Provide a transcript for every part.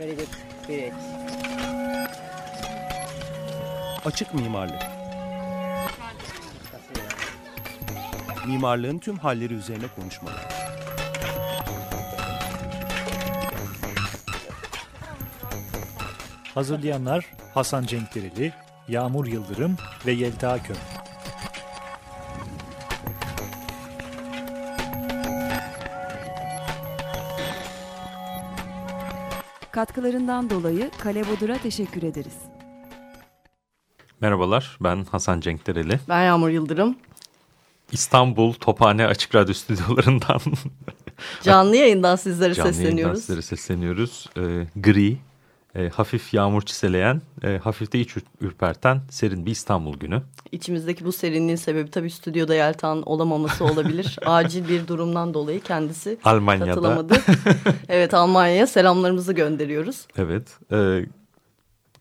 Very good. Great. Açık mimarlık. Mimarlığın tüm halleri üzerine konuşmalar. Hazırlayanlar Hasan Cenkdereli, Yağmur Yıldırım ve Yelta Köm. Katkılarından dolayı Kale Bodur'a teşekkür ederiz. Merhabalar, ben Hasan Cenkdereli. Ben Yağmur Yıldırım. İstanbul Tophane Açık Radyo stüdyolarından canlı yayından sizlere canlı sesleniyoruz. yayından sizlere sesleniyoruz. Ee, gri, e, hafif yağmur çiseleyen, e, hafif de iç ürperten serin bir İstanbul günü. İçimizdeki bu serinliğin sebebi tabii stüdyoda Yeltan olamaması olabilir. Acil bir durumdan dolayı kendisi Almanya'da. katılamadı. evet Almanya'ya selamlarımızı gönderiyoruz. Evet. E,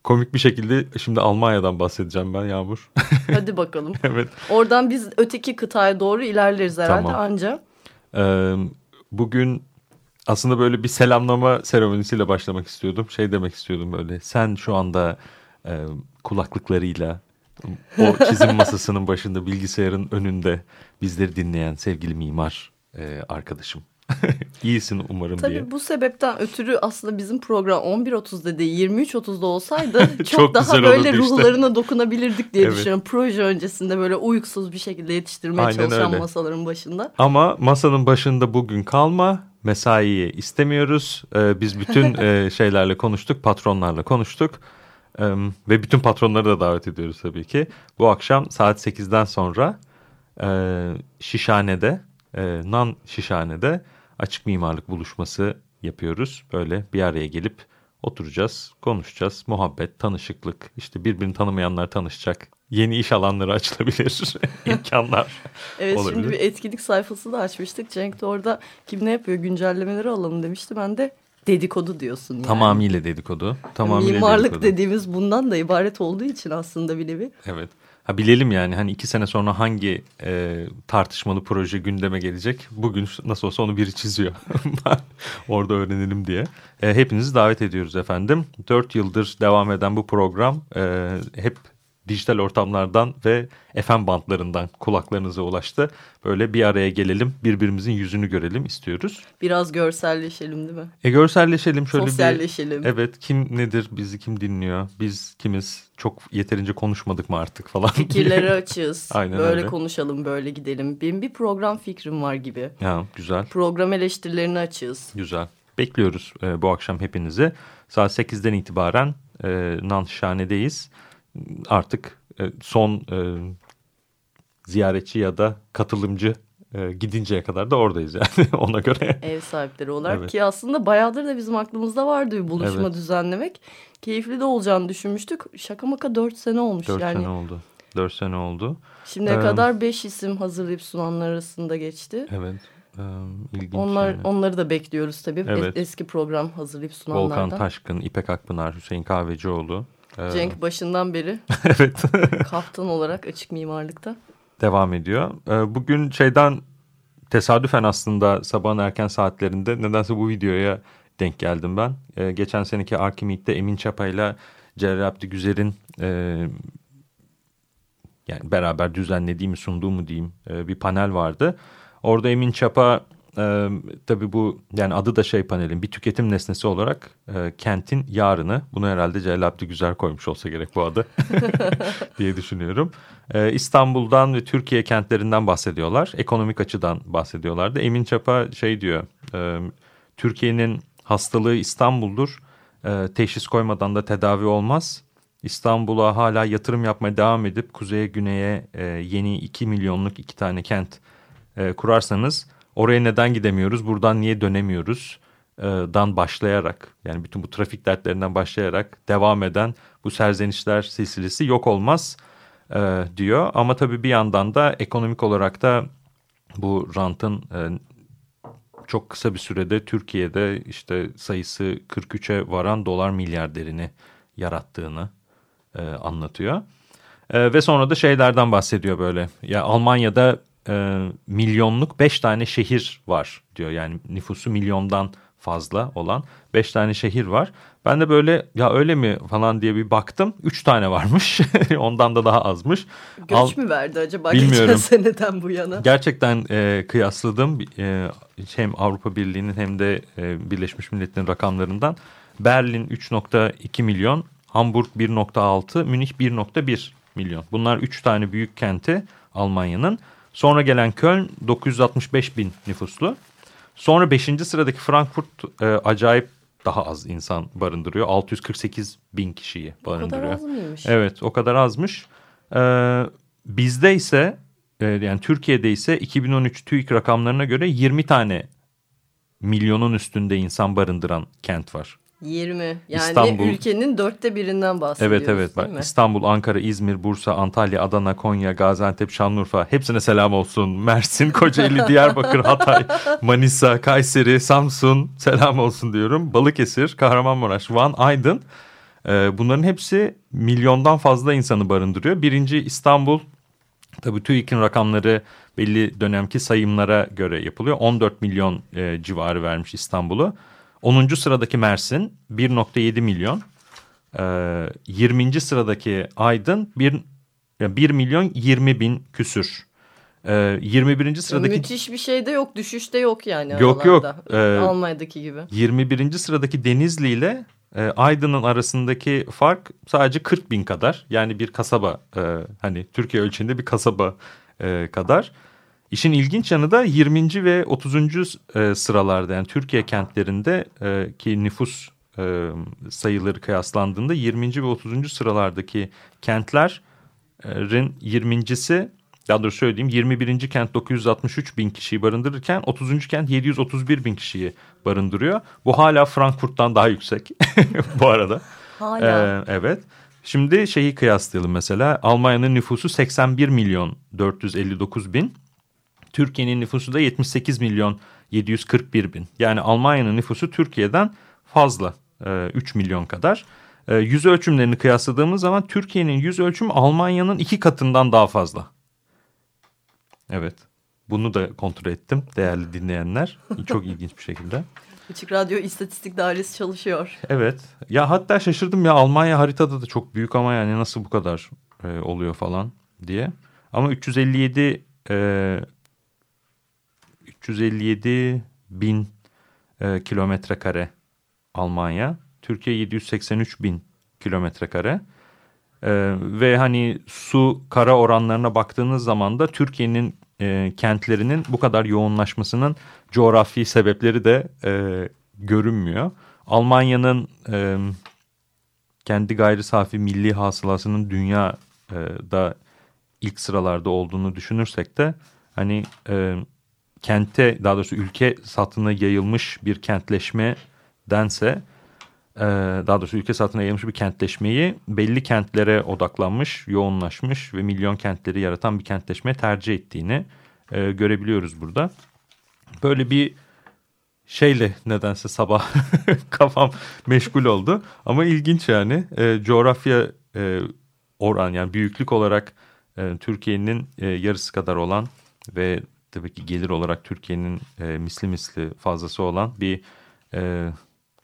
komik bir şekilde şimdi Almanya'dan bahsedeceğim ben Yağmur. Hadi bakalım. evet. Oradan biz öteki kıtaya doğru ilerleriz herhalde Tamam. anca. Ee, bugün aslında böyle bir selamlama seremonisiyle başlamak istiyordum. Şey demek istiyordum böyle. Sen şu anda e, kulaklıklarıyla o çizim masasının başında bilgisayarın önünde bizleri dinleyen sevgili mimar e, arkadaşım. İyisin umarım Tabii diye. bu sebepten ötürü aslında bizim program 11.30'da değil 23.30'da olsaydı çok, Çok daha böyle işte. ruhlarına dokunabilirdik diye Evet. düşünüyorum. Proje öncesinde böyle uykusuz bir şekilde yetiştirmeye Aynen çalışan öyle. masaların başında. Ama masanın başında bugün kalma. Mesaiyi istemiyoruz. Ee, biz bütün e, şeylerle konuştuk, patronlarla konuştuk. Ee, ve bütün patronları da davet ediyoruz tabii ki. Bu akşam saat 8'den sonra e, Şişhane'de, e, Nan Şişhane'de açık mimarlık buluşması yapıyoruz. Böyle bir araya gelip oturacağız, konuşacağız. Muhabbet, tanışıklık, işte birbirini tanımayanlar tanışacak. Yeni iş alanları açılabilir, imkanlar Evet olabilir. şimdi bir etkinlik sayfası da açmıştık. Cenk de orada kim ne yapıyor güncellemeleri alalım demişti. Ben de dedikodu diyorsun yani. Tamamıyla dedikodu. Tamamıyla Mimarlık dedikodu. dediğimiz bundan da ibaret olduğu için aslında bir nevi. Evet. Ha bilelim yani hani iki sene sonra hangi e, tartışmalı proje gündeme gelecek. Bugün nasıl olsa onu biri çiziyor. Orada öğrenelim diye. E, hepinizi davet ediyoruz efendim. Dört yıldır devam eden bu program e, hep dijital ortamlardan ve FM bantlarından kulaklarınıza ulaştı. Böyle bir araya gelelim, birbirimizin yüzünü görelim istiyoruz. Biraz görselleşelim değil mi? E görselleşelim şöyle bir. Sosyalleşelim. Evet kim nedir bizi kim dinliyor biz kimiz çok yeterince konuşmadık mı artık falan. Fikirleri açığız. Aynen böyle öyle. konuşalım böyle gidelim. Benim bir program fikrim var gibi. Ya güzel Program eleştirilerini açığız. güzel bekliyoruz e, bu akşam hepinizi saat 8'den itibaren e, Nanşhane'deyiz artık e, son e, ziyaretçi ya da katılımcı e, gidinceye kadar da oradayız yani ona göre. Ev sahipleri olarak Evet. ki aslında bayağıdır da bizim aklımızda vardı bir buluşma Evet. düzenlemek. Keyifli de olacağını düşünmüştük. Şaka maka 4 sene olmuş 4 yani. sene oldu 4 sene oldu Şimdiye Ee, kadar 5 isim hazırlayıp sunanlar arasında geçti. evet e, ilginç Onlar yani. onları da bekliyoruz tabii. Es- Evet. Eski program hazırlayıp sunanlardan. Volkan Taşkın, İpek Akpınar, Hüseyin Kahvecioğlu. Ee, Cenk başından beri evet kaptan olarak açık mimarlıkta. devam ediyor. Ee, bugün şeyden tesadüfen aslında sabahın erken saatlerinde nedense bu videoya denk geldim ben. Ee, geçen seneki Arkimit'te Emin Çapa ile Celal Abdi Güzer'in e, yani beraber düzenlediğimi sunduğu mu diyeyim e, bir panel vardı. Orada Emin Çapa e, tabii bu yani adı da şey panelin bir tüketim nesnesi olarak e, kentin yarını bunu herhalde Celal Abdi Güzel koymuş olsa gerek bu adı diye düşünüyorum. E, İstanbul'dan ve Türkiye kentlerinden bahsediyorlar. Ekonomik açıdan bahsediyorlardı. Emin Çapa şey diyor e, Türkiye'nin hastalığı İstanbul'dur. E, teşhis koymadan da tedavi olmaz. İstanbul'a hala yatırım yapmaya devam edip kuzeye güneye e, yeni 2 milyonluk iki tane kent e, kurarsanız oraya neden gidemiyoruz buradan niye dönemiyoruz e, dan başlayarak yani bütün bu trafik dertlerinden başlayarak devam eden bu serzenişler silsilesi yok olmaz e, diyor. Ama tabii bir yandan da ekonomik olarak da bu rantın e, çok kısa bir sürede Türkiye'de işte sayısı 43'e varan dolar milyarderini yarattığını e, anlatıyor. Ve sonra da şeylerden bahsediyor böyle. Ya Almanya'da e, milyonluk 5 tane şehir var diyor. Yani nüfusu milyondan fazla olan 5 tane şehir var. Ben de böyle ya öyle mi falan diye bir baktım. 3 tane varmış. Ondan da daha azmış. Göç Al- mü verdi acaba Bilmiyorum. geçen seneden bu yana? Gerçekten e, kıyasladım e, hem Avrupa Birliği'nin hem de e, Birleşmiş Milletler'in rakamlarından. Berlin 3.2 milyon, Hamburg 1.6, Münih 1.1 milyon. Bunlar 3 tane büyük kenti Almanya'nın. Sonra gelen Köln 965 bin nüfuslu. Sonra 5. sıradaki Frankfurt e, acayip daha az insan barındırıyor. 648 bin kişiyi O kadar barındırıyor. az mıymış? Evet o kadar azmış. Ee, bizde ise e, yani Türkiye'de ise 2013 TÜİK rakamlarına göre 20 tane milyonun üstünde insan barındıran kent var. 20. Yani İstanbul. ülkenin dörtte birinden bahsediyoruz Evet evet değil bak mi? İstanbul, Ankara, İzmir, Bursa, Antalya, Adana, Konya, Gaziantep, Şanlıurfa hepsine selam olsun. Mersin, Kocaeli, Diyarbakır, Hatay, Manisa, Kayseri, Samsun selam olsun diyorum. Balıkesir, Kahramanmaraş, Van, Aydın Ee, bunların hepsi milyondan fazla insanı barındırıyor. Birinci İstanbul tabii TÜİK'in rakamları belli dönemki sayımlara göre yapılıyor. 14 milyon e, civarı vermiş İstanbul'u. 10. sıradaki Mersin 1.7 milyon. Ee, 20. sıradaki Aydın 1, 1 milyon 20 bin küsür. Ee, 21. sıradaki Müthiş bir şey de yok. Düşüş de yok yani. Yok, yok. aralarda. Ee, Almanya'daki gibi. 21. sıradaki Denizli ile e, Aydın'ın arasındaki fark sadece 40 bin kadar. Yani bir kasaba e, hani Türkiye ölçeğinde bir kasaba e, kadar. İşin ilginç yanı da 20. ve 30. e, sıralarda yani Türkiye kentlerinde e, ki nüfus e, sayıları kıyaslandığında 20. ve 30. sıralardaki kentlerin 20.si daha doğrusu söyleyeyim 21. kent 963 bin kişiyi barındırırken 30. kent 731 bin kişiyi barındırıyor. Bu hala Frankfurt'tan daha yüksek bu arada. Hala. Ee, evet. Şimdi şeyi kıyaslayalım mesela. Almanya'nın nüfusu 81 milyon 459 bin. Türkiye'nin nüfusu da 78 milyon 741 bin. Yani Almanya'nın nüfusu Türkiye'den fazla. e, 3 milyon kadar. E, Yüz ölçümlerini kıyasladığımız zaman Türkiye'nin yüz ölçümü Almanya'nın iki katından daha fazla. Evet. Bunu da kontrol ettim değerli dinleyenler. Çok ilginç bir şekilde. Açık Radyo İstatistik Dairesi çalışıyor. Evet. Ya hatta şaşırdım ya Almanya haritada da çok büyük ama yani nasıl bu kadar e, oluyor falan diye. Ama 357 e, 357 bin e, kilometre kare Almanya. Türkiye 783 bin kilometre kare. E, ve hani su kara oranlarına baktığınız zaman da Türkiye'nin e, kentlerinin bu kadar yoğunlaşmasının coğrafi sebepleri de e, görünmüyor. Almanya'nın e, kendi gayri safi milli hasılasının dünyada ilk sıralarda olduğunu düşünürsek de hani e, kente daha doğrusu ülke satına yayılmış bir kentleşmedense e, daha doğrusu ülke satına yayılmış bir kentleşmeyi belli kentlere odaklanmış, yoğunlaşmış ve milyon kentleri yaratan bir kentleşme tercih ettiğini e, görebiliyoruz burada. Böyle bir şeyle nedense sabah kafam meşgul oldu. Ama ilginç yani e, coğrafya e, oran yani büyüklük olarak e, Türkiye'nin e, yarısı kadar olan ve tabii ki gelir olarak Türkiye'nin e, misli misli fazlası olan bir e,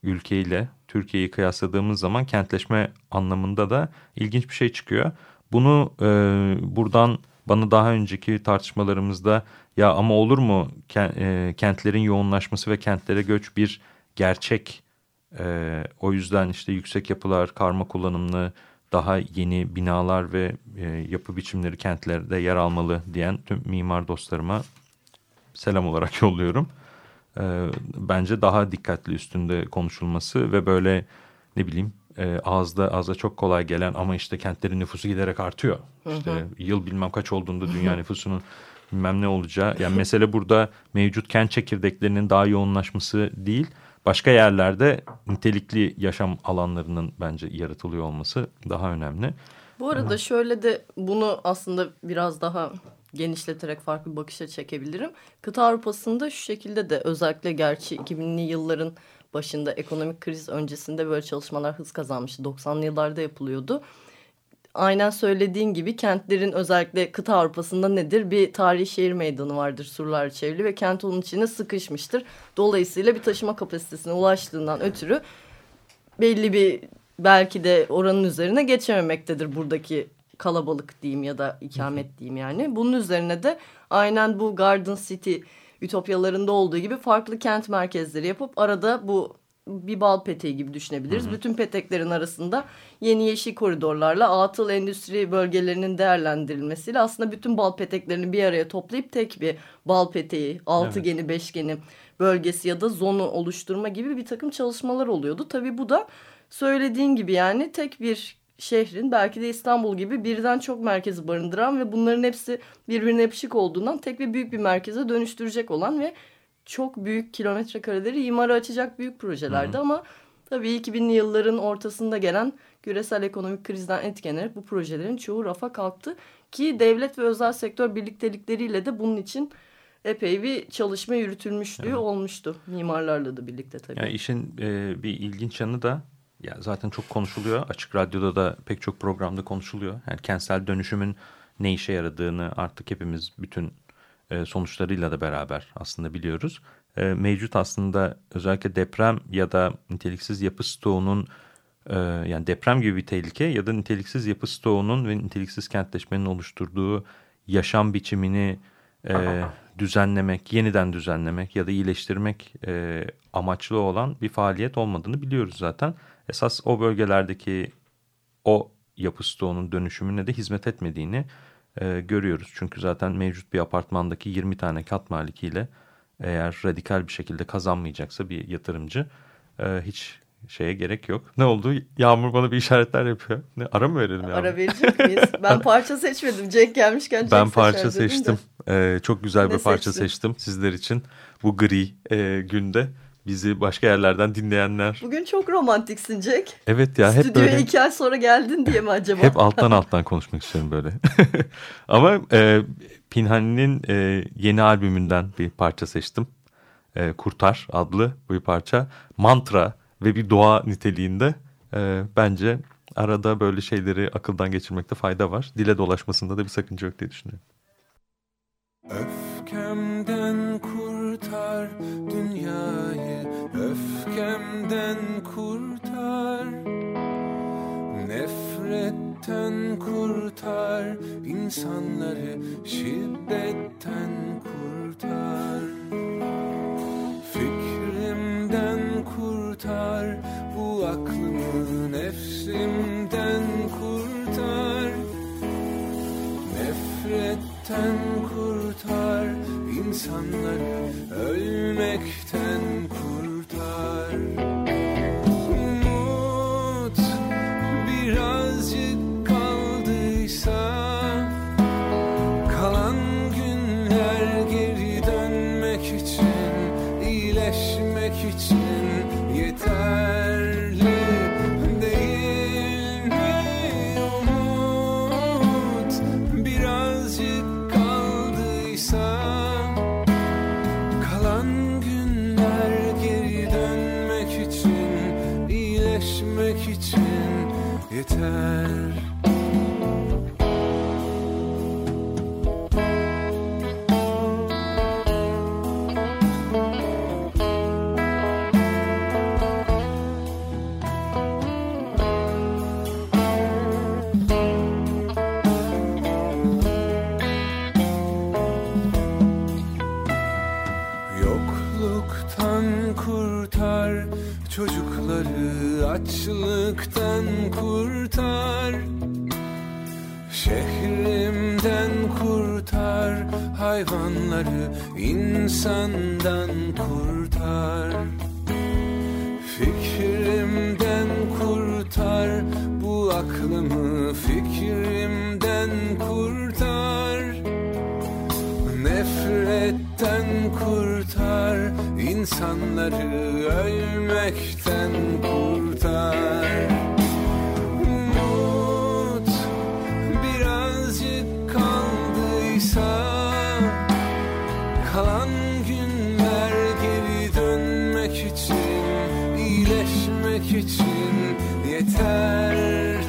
ülkeyle Türkiye'yi kıyasladığımız zaman kentleşme anlamında da ilginç bir şey çıkıyor. Bunu e, buradan bana daha önceki tartışmalarımızda ya ama olur mu e, kentlerin yoğunlaşması ve kentlere göç bir gerçek. E, o yüzden işte yüksek yapılar, karma kullanımlı, daha yeni binalar ve e, yapı biçimleri kentlerde yer almalı diyen tüm mimar dostlarıma selam olarak yolluyorum. E, bence daha dikkatli üstünde konuşulması ve böyle ne bileyim e, ağızda ağza çok kolay gelen ama işte kentlerin nüfusu giderek artıyor. İşte hı hı. yıl bilmem kaç olduğunda dünya nüfusunun bilmem ne olacağı. Yani mesele burada mevcut kent çekirdeklerinin daha yoğunlaşması değil. Başka yerlerde nitelikli yaşam alanlarının bence yaratılıyor olması daha önemli. Bu arada şöyle de bunu aslında biraz daha genişleterek farklı bakışa çekebilirim. Kıta Avrupa'sında şu şekilde de özellikle gerçi 2000'li yılların başında ekonomik kriz öncesinde böyle çalışmalar hız kazanmıştı. 90'lı yıllarda yapılıyordu. aynen söylediğin gibi kentlerin özellikle kıta Avrupa'sında nedir? Bir tarihi şehir meydanı vardır surlar çevrili ve kent onun içine sıkışmıştır. Dolayısıyla bir taşıma kapasitesine ulaştığından ötürü belli bir belki de oranın üzerine geçememektedir buradaki kalabalık diyeyim ya da ikamet diyeyim yani. Bunun üzerine de aynen bu Garden City ütopyalarında olduğu gibi farklı kent merkezleri yapıp arada bu bir bal peteği gibi düşünebiliriz. Hı hı. Bütün peteklerin arasında yeni yeşil koridorlarla atıl endüstri bölgelerinin değerlendirilmesiyle aslında bütün bal peteklerini bir araya toplayıp tek bir bal peteği, altıgeni, evet. beşgeni bölgesi ya da zonu oluşturma gibi bir takım çalışmalar oluyordu. Tabii bu da söylediğin gibi yani tek bir şehrin belki de İstanbul gibi birden çok merkezi barındıran ve bunların hepsi birbirine yapışık olduğundan tek ve büyük bir merkeze dönüştürecek olan ve çok büyük kilometre kareleri imara açacak büyük projelerdi Hı -hı. ama tabii 2000'li yılların ortasında gelen küresel ekonomik krizden etkilenerek bu projelerin çoğu rafa kalktı ki devlet ve özel sektör birliktelikleriyle de bunun için epey bir çalışma yürütülmüşlüğü evet. olmuştu mimarlarla da birlikte tabii. Yani işin e, bir ilginç yanı da ya zaten çok konuşuluyor. Açık Radyo'da da pek çok programda konuşuluyor. Yani kentsel dönüşümün ne işe yaradığını artık hepimiz bütün e, sonuçlarıyla da beraber aslında biliyoruz. E, mevcut aslında özellikle deprem ya da niteliksiz yapı stoğunun e, yani deprem gibi bir tehlike ya da niteliksiz yapı stoğunun ve niteliksiz kentleşmenin oluşturduğu yaşam biçimini düzenlemek, yeniden düzenlemek ya da iyileştirmek e, amaçlı olan bir faaliyet olmadığını biliyoruz zaten. Esas o bölgelerdeki o yapı stoğunun dönüşümüne de hizmet etmediğini e, görüyoruz. Çünkü zaten mevcut bir apartmandaki 20 tane kat malikiyle eğer radikal bir şekilde kazanmayacaksa bir yatırımcı e, hiç şeye gerek yok. Ne oldu? Yağmur bana bir işaretler yapıyor. Ne, ara mı verelim Yağmur? Ara verecek miyiz? Ben parça seçmedim. Cenk gelmişken Cenk Ben parça seçtim. Ee, çok güzel ne bir parça seçtin? seçtim sizler için. Bu gri e, günde bizi başka yerlerden dinleyenler. Bugün çok romantiksin Jack. Evet ya hep Stüdyoya böyle. iki ay sonra geldin diye mi acaba? hep alttan alttan konuşmak istiyorum böyle. Ama e, Pinhani'nin e, yeni albümünden bir parça seçtim. E, Kurtar adlı bir parça. Mantra ve bir doğa niteliğinde e, bence arada böyle şeyleri akıldan geçirmekte fayda var. Dile dolaşmasında da bir sakınca yok diye düşünüyorum. Öfkemden kurtar dünyayı Öfkemden kurtar. Nefretten kurtar insanları Şiddetten kurtar. Fikrimden kurtar Bu aklımı nefsimden kurtar. Nefretten insanları açlıktan kurtar Şehrimden kurtar hayvanları insandan kurtar. Fikrimden kurtar bu aklımı fikrimden kurtar. Nefretten kurtar insanları ölmekten kalan günler geri dönmek için iyileşmek için yeterli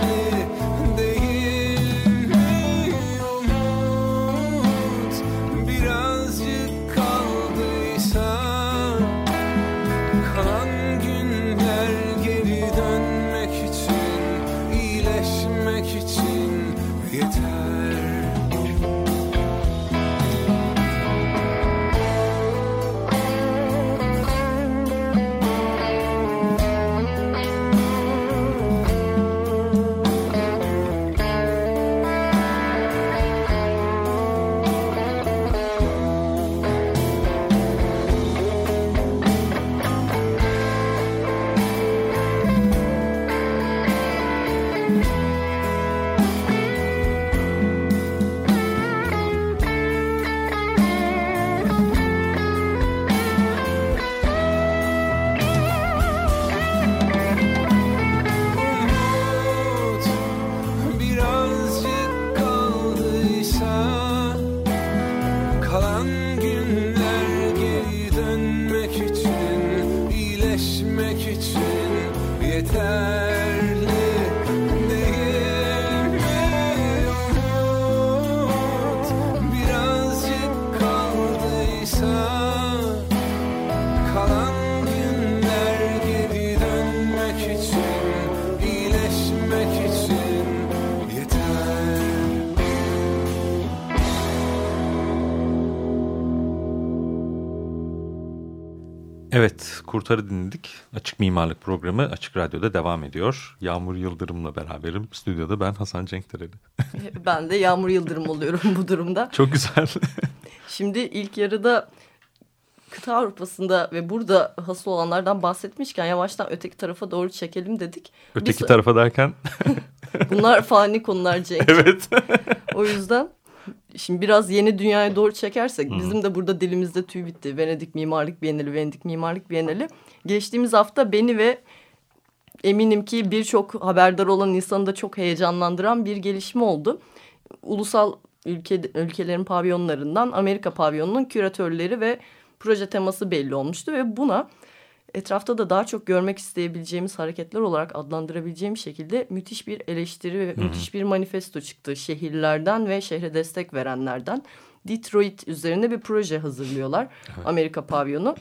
Evet, Kurtar'ı dinledik. Açık Mimarlık Programı Açık Radyo'da devam ediyor. Yağmur Yıldırım'la beraberim. Stüdyoda ben Hasan Cenkdereli. Ben de Yağmur Yıldırım oluyorum bu durumda. Çok güzel. Şimdi ilk yarıda kıta Avrupa'sında ve burada hasıl olanlardan bahsetmişken yavaştan öteki tarafa doğru çekelim dedik. Öteki Biz- tarafa derken Bunlar fani konular Cenk. evet. O yüzden şimdi biraz yeni dünyaya doğru çekersek bizim de burada dilimizde tüy bitti. Venedik Mimarlık Bienali, Venedik Mimarlık Bienali. Geçtiğimiz hafta beni ve eminim ki birçok haberdar olan insanı da çok heyecanlandıran bir gelişme oldu. Ulusal ülke, ülkelerin pavyonlarından Amerika pavyonunun küratörleri ve proje teması belli olmuştu ve buna etrafta da daha çok görmek isteyebileceğimiz hareketler olarak adlandırabileceğim şekilde müthiş bir eleştiri ve müthiş bir manifesto çıktı şehirlerden ve şehre destek verenlerden. Detroit üzerine bir proje hazırlıyorlar Amerika pavyonu.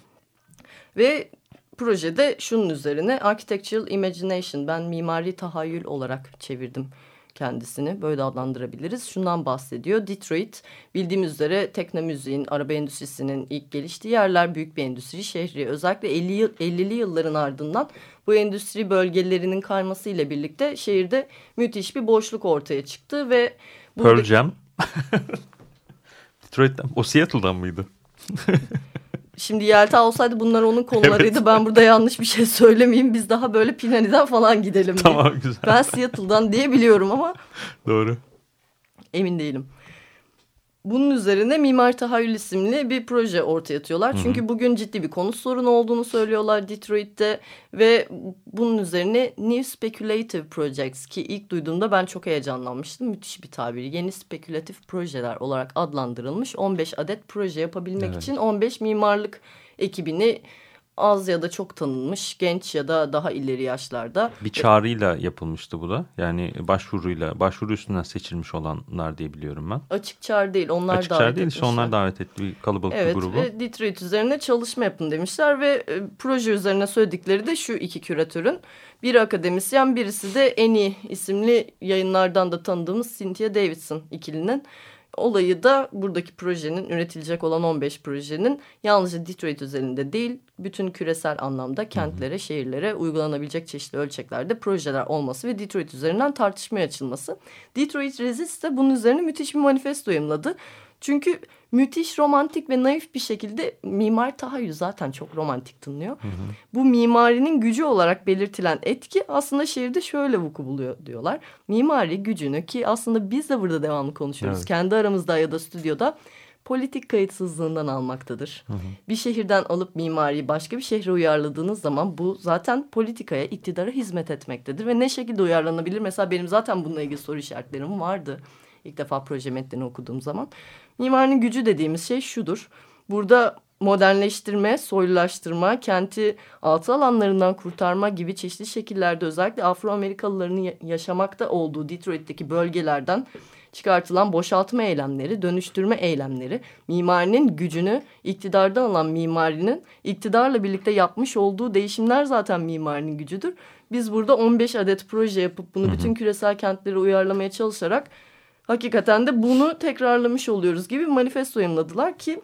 Ve projede şunun üzerine Architectural Imagination ben mimari tahayyül olarak çevirdim kendisini böyle adlandırabiliriz. Şundan bahsediyor. Detroit bildiğimiz üzere teknomüziğin, araba endüstrisinin ilk geliştiği yerler büyük bir endüstri şehri. Özellikle 50 yıl, 50'li yılların ardından bu endüstri bölgelerinin kaymasıyla birlikte şehirde müthiş bir boşluk ortaya çıktı ve Pearl buradaki- Jam. Detroit'ten. O Seattle'dan mıydı? Şimdi Yelta olsaydı bunlar onun konularıydı. Ben burada yanlış bir şey söylemeyeyim. Biz daha böyle Pinhani'den falan gidelim diye. Tamam güzel. Ben Seattle'dan diye biliyorum ama Doğru. emin değilim. Bunun üzerine Mimar Tahayyül isimli bir proje ortaya atıyorlar. Çünkü bugün ciddi bir konut sorunu olduğunu söylüyorlar Detroit'te. Ve bunun üzerine New Speculative Projects ki ilk duyduğumda ben çok heyecanlanmıştım. Müthiş bir tabir. Yeni spekülatif projeler olarak adlandırılmış 15 adet proje yapabilmek Evet. için 15 mimarlık ekibini az ya da çok tanınmış genç ya da daha ileri yaşlarda Bir çağrıyla yapılmıştı bu da. Yani başvuruyla, başvuru üstünden seçilmiş olanlar diye biliyorum ben. açık çağrı değil onlar Açık davet çağrı değil etmişler. onlar davet etti bir kalabalık Evet bir grubu. ve Detroit üzerine çalışma yapın demişler ve e, proje üzerine söyledikleri de şu iki küratörün. Biri akademisyen birisi de en iyi isimli yayınlardan da tanıdığımız Cynthia Davidson ikilinin. Olayı da buradaki projenin üretilecek olan 15 projenin yalnızca Detroit üzerinde değil bütün küresel anlamda kentlere, şehirlere uygulanabilecek çeşitli ölçeklerde projeler olması ve Detroit üzerinden tartışmaya açılması. Detroit Resist de bunun üzerine müthiş bir manifesto yayımladı. Çünkü müthiş romantik ve naif bir şekilde mimar tahayyül zaten çok romantik tınlıyor. Bu mimarinin gücü olarak belirtilen etki aslında şehirde şöyle vuku buluyor diyorlar. Mimari gücünü ki aslında biz de burada devamlı konuşuyoruz. Evet. Kendi aramızda ya da stüdyoda politik kayıtsızlığından almaktadır. Bir şehirden alıp mimariyi başka bir şehre uyarladığınız zaman bu zaten politikaya, iktidara hizmet etmektedir. Ve ne şekilde uyarlanabilir? Mesela benim zaten bununla ilgili soru işaretlerim vardı. İlk defa proje metnini okuduğum zaman. Mimarinin gücü dediğimiz şey şudur. Burada modernleştirme, soylulaştırma, kenti altı alanlarından kurtarma gibi çeşitli şekillerde özellikle Afro-Amerikalıların ya- yaşamakta olduğu Detroit'teki bölgelerden çıkartılan boşaltma eylemleri, dönüştürme eylemleri, mimarinin gücünü iktidardan alan mimarinin iktidarla birlikte yapmış olduğu değişimler zaten mimarinin gücüdür. Biz burada 15 adet proje yapıp bunu bütün küresel kentlere uyarlamaya çalışarak hakikaten de bunu tekrarlamış oluyoruz gibi bir manifesto yayınladılar ki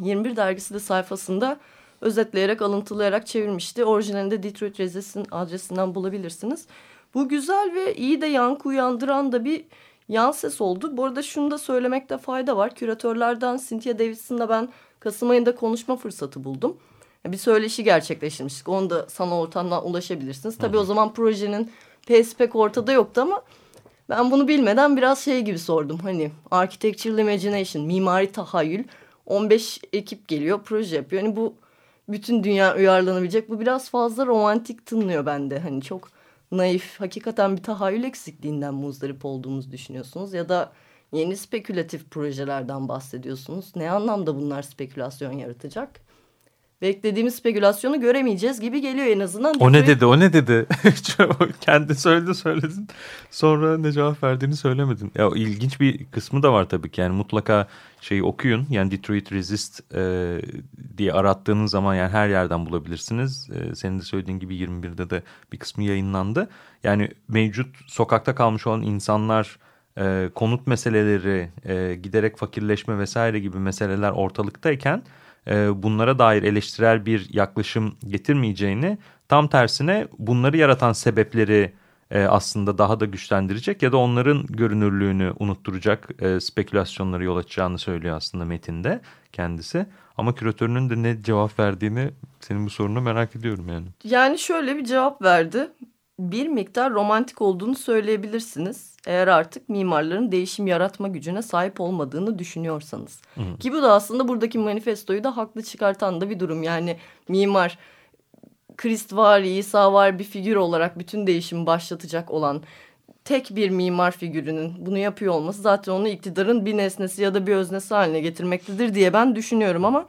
21 dergisi de sayfasında özetleyerek alıntılayarak çevirmişti. Orijinalinde Detroit Resist'in adresinden bulabilirsiniz. Bu güzel ve iyi de yankı uyandıran da bir yan ses oldu. Bu arada şunu da söylemekte fayda var. Küratörlerden Cynthia Davidson'la ben Kasım ayında konuşma fırsatı buldum. Bir söyleşi gerçekleştirmiştik. Onu da sana ortamdan ulaşabilirsiniz. Tabii o zaman projenin P'si pek ortada yoktu ama ben bunu bilmeden biraz şey gibi sordum. Hani Architectural Imagination, mimari tahayyül. 15 ekip geliyor, proje yapıyor. Hani bu bütün dünya uyarlanabilecek. Bu biraz fazla romantik tınlıyor bende. Hani çok naif, hakikaten bir tahayyül eksikliğinden muzdarip olduğumuzu düşünüyorsunuz. Ya da yeni spekülatif projelerden bahsediyorsunuz. Ne anlamda bunlar spekülasyon yaratacak? Beklediğimiz spekülasyonu göremeyeceğiz gibi geliyor en azından. O ne dedi o ne dedi? Kendi söyledi söyledin. Sonra ne cevap verdiğini söylemedin. Ya ilginç bir kısmı da var tabii ki. Yani mutlaka şeyi okuyun. Yani Detroit Resist e, diye arattığınız zaman yani her yerden bulabilirsiniz. E, senin de söylediğin gibi 21'de de bir kısmı yayınlandı. Yani mevcut sokakta kalmış olan insanlar e, konut meseleleri, e, giderek fakirleşme vesaire gibi meseleler ortalıktayken e, bunlara dair eleştirel bir yaklaşım getirmeyeceğini tam tersine bunları yaratan sebepleri e, aslında daha da güçlendirecek ya da onların görünürlüğünü unutturacak e, spekülasyonları yol açacağını söylüyor aslında metinde kendisi. Ama küratörünün de ne cevap verdiğini senin bu sorunu merak ediyorum yani. Yani şöyle bir cevap verdi. Bir miktar romantik olduğunu söyleyebilirsiniz. Eğer artık mimarların değişim yaratma gücüne sahip olmadığını düşünüyorsanız. Hı. Ki bu da aslında buradaki manifestoyu da haklı çıkartan da bir durum. Yani mimar Krist var, İsa var bir figür olarak bütün değişimi başlatacak olan tek bir mimar figürünün bunu yapıyor olması zaten onu iktidarın bir nesnesi ya da bir öznesi haline getirmektedir diye ben düşünüyorum ama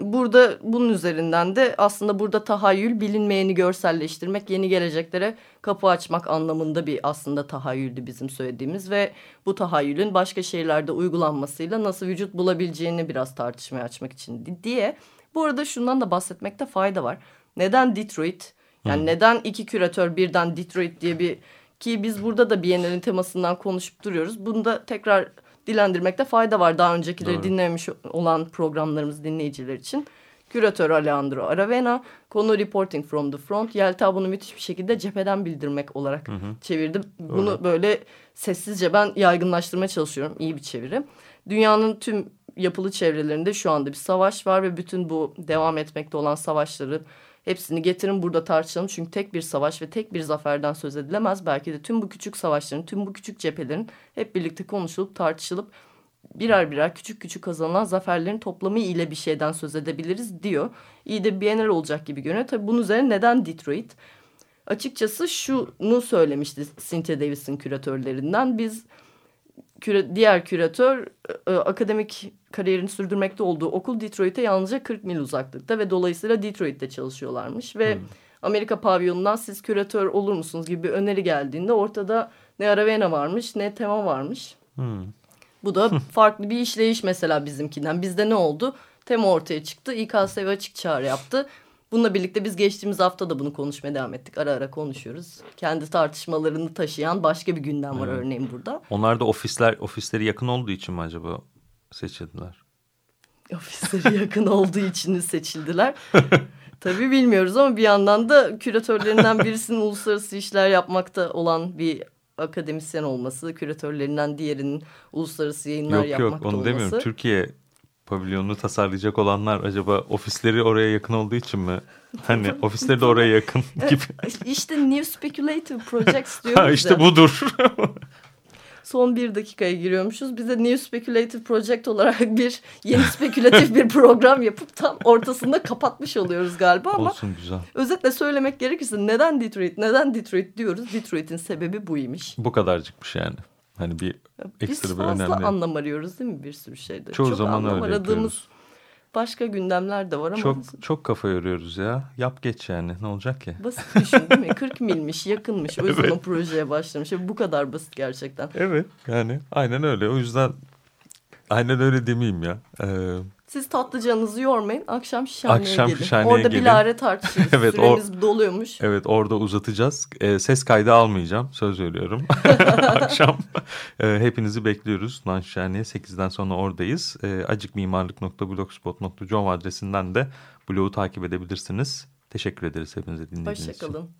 burada bunun üzerinden de aslında burada tahayyül bilinmeyeni görselleştirmek, yeni geleceklere kapı açmak anlamında bir aslında tahayyüldü bizim söylediğimiz ve bu tahayyülün başka şehirlerde uygulanmasıyla nasıl vücut bulabileceğini biraz tartışmaya açmak için di- diye. Bu arada şundan da bahsetmekte fayda var. Neden Detroit? Yani neden iki küratör birden Detroit diye bir ki biz burada da Biennale'nin temasından konuşup duruyoruz. Bunu da tekrar dilendirmekte fayda var daha öncekileri Doğru. dinlememiş olan programlarımız dinleyiciler için. Küratör Alejandro Aravena, konu Reporting from the Front. Yelta bunu müthiş bir şekilde cepheden bildirmek olarak çevirdi. Bunu böyle sessizce ben yaygınlaştırmaya çalışıyorum. İyi bir çeviri. Dünyanın tüm yapılı çevrelerinde şu anda bir savaş var ve bütün bu devam etmekte olan savaşları hepsini getirin burada tartışalım. Çünkü tek bir savaş ve tek bir zaferden söz edilemez. Belki de tüm bu küçük savaşların, tüm bu küçük cephelerin hep birlikte konuşulup tartışılıp birer birer küçük küçük kazanılan zaferlerin toplamı ile bir şeyden söz edebiliriz diyor. İyi de Biennial olacak gibi görünüyor. Tabii bunun üzerine neden Detroit? Açıkçası şunu söylemişti Cynthia Davis'in küratörlerinden. Biz küre, diğer küratör e, akademik kariyerini sürdürmekte olduğu okul Detroit'e yalnızca 40 mil uzaklıkta ve dolayısıyla Detroit'te çalışıyorlarmış ve Amerika pavyonundan siz küratör olur musunuz gibi bir öneri geldiğinde ortada ne Aravena varmış ne Tema varmış. Hmm. Bu da farklı bir işleyiş mesela bizimkinden. Bizde ne oldu? Tema ortaya çıktı. İKSV açık çağrı yaptı. Bununla birlikte biz geçtiğimiz hafta da bunu konuşmaya devam ettik. Ara ara konuşuyoruz. Kendi tartışmalarını taşıyan başka bir gündem var örneğin burada. Onlar da ofisler ofisleri yakın olduğu için mi acaba seçildiler? Ofisleri yakın olduğu için seçildiler. Tabii bilmiyoruz ama bir yandan da küratörlerinden birisinin uluslararası işler yapmakta olan bir akademisyen olması, küratörlerinden diğerinin uluslararası yayınlar Yok yapmakta yok onu olması. demiyorum. Türkiye pavilyonunu tasarlayacak olanlar acaba ofisleri oraya yakın olduğu için mi? Hani ofisleri de oraya yakın gibi. İşte New Speculative Projects diyoruz Ha, işte budur. Son bir dakikaya giriyormuşuz. Bize New Speculative Project olarak bir yeni spekülatif bir program yapıp tam ortasında kapatmış oluyoruz galiba ama Olsun güzel. özetle söylemek gerekirse neden Detroit, neden Detroit diyoruz? Detroit'in sebebi buymuş. Bu kadarcıkmış yani. Hani bir Biz ekstra bir fazla önemli. anlam arıyoruz değil mi bir sürü şeyde? Çoğu Çok zaman öyle aradığımız yapıyoruz. başka gündemler de var ama Çok çok kafa yoruyoruz ya. Yap geç yani. Ne olacak ki? basit düşün değil mi? 40 milmiş, yakınmış. O yüzden o projeye başlamış. Bu kadar basit gerçekten. Evet yani aynen öyle. O yüzden aynen öyle demeyeyim ya. Ee, Siz tatlı canınızı yormayın. Akşam şişhaneye Akşam gelin. şişhaneye Orada gelin. bilare tartışırız. Evet, o- Süreniz doluyormuş. evet orada uzatacağız. Ee, ses kaydı almayacağım. Söz veriyorum. Akşam e, hepinizi bekliyoruz. Nanşihane'ye 8'den sonra oradayız. E, acikmimarlık.blogspot.com adresinden de blogu takip edebilirsiniz. Teşekkür ederiz hepinize dinlediğiniz için. Hoşçakalın.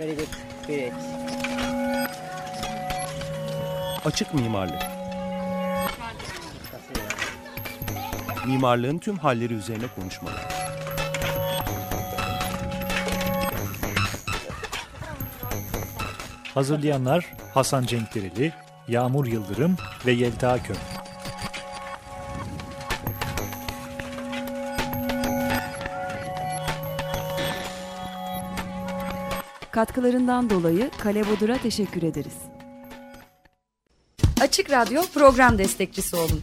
Very good. Great. Açık mimarlık. Mimarlığın tüm halleri üzerine konuşmalar. Hazırlayanlar Hasan Cenkdereli, Yağmur Yıldırım ve Yelta Kök. Katkılarından dolayı Kale Bodur'a teşekkür ederiz. Açık Radyo program destekçisi olun.